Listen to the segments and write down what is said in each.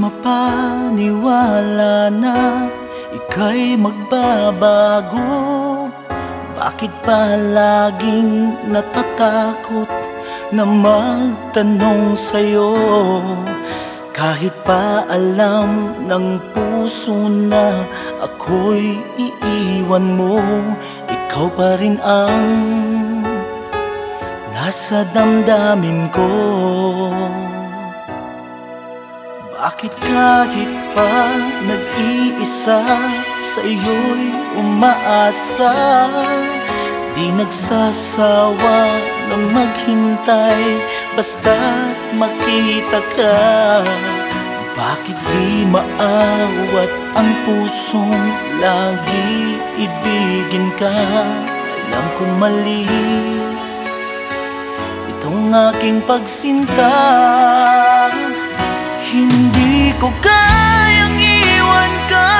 mapaniwala na Ika'y magbabago? Bakit pa laging natatakot Na magtanong sa'yo? Kahit pa alam ng puso na Ako'y iiwan mo Ikaw pa rin ang Nasa damdamin ko. Bakit kahit pa nag-iisa sa iyo'y umaasa? Di nagsasawa na maghintay Basta makita ka. Bakit di maawat ang pusong lagi ibigin ka? Alam kong mali. Itong aking pagsinta Hindi ko kayang iwan ka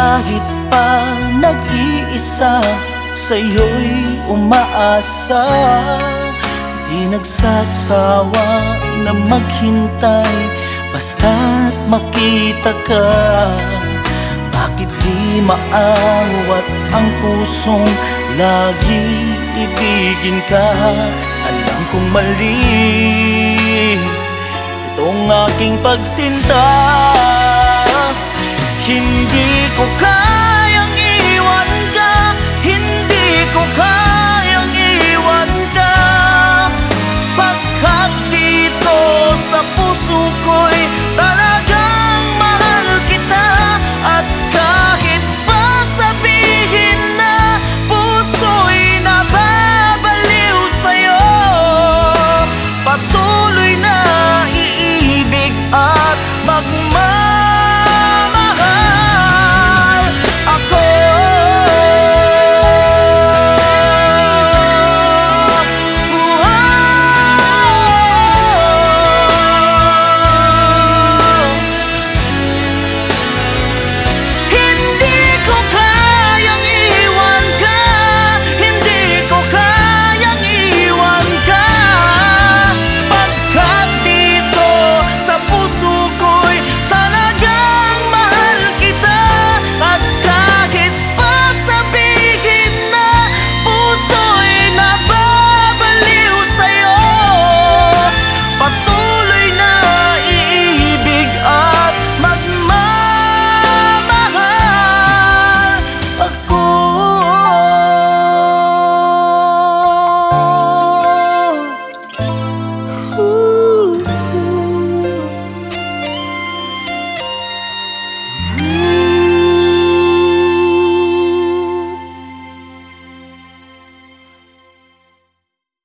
kahit pa nag-iisa Sa'yo'y umaasa. Di nagsasawa na maghintay Basta't makita ka. Bakit di maawat ang pusong Lagi ibigin ka? Alam kong mali. Itong aking pagsinta. Hindi ko kaya